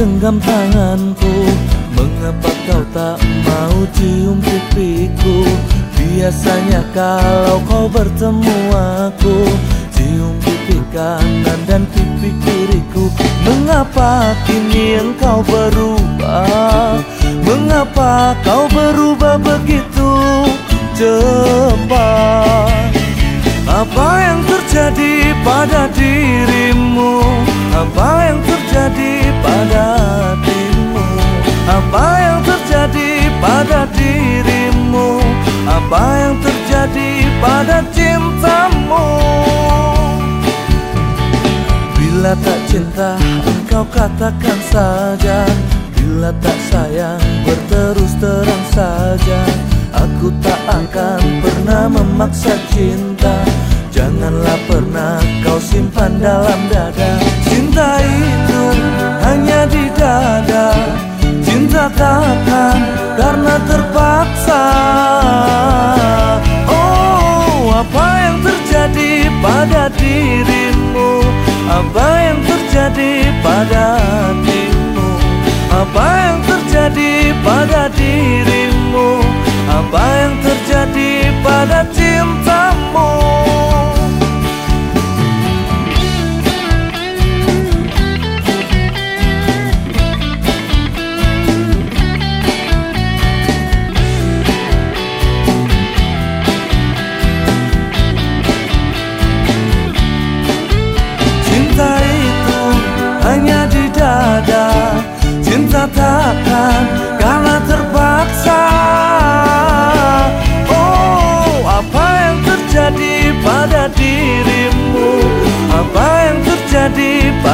genggam tanganku? Mengapa kau tak mau cium pipiku? Biasanya kalau kau bertemu aku Cium pipi kanan dan pipi kiriku. Mengapa kini engkau berubah? Mengapa kau berubah begitu cepat? Apa yang terjadi pada dirimu Apa yang terjadi pada hatimu Apa yang terjadi pada dirimu? Apa yang terjadi pada cintamu? Bila tak cinta engkau katakan saja. Bila tak sayang berterus terang saja. Aku tak akan pernah memaksa cinta. Janganlah pernah kau simpan dalam dada Cinta itu hanya di dada. Cinta takkan karena terpaksa. Oh apa yang terjadi pada dirimu? Apa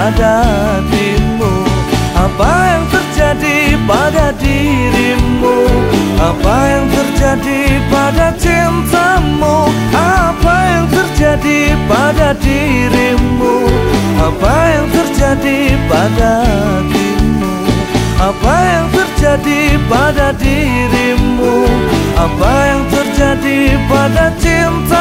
pada hatimu Apa yang terjadi pada dirimu? Apa yang terjadi pada cintamu? Apa yang terjadi pada dirimu? Apa yang terjadi pada hatimu Apa yang terjadi pada dirimu? Apa yang terjadi pada cinta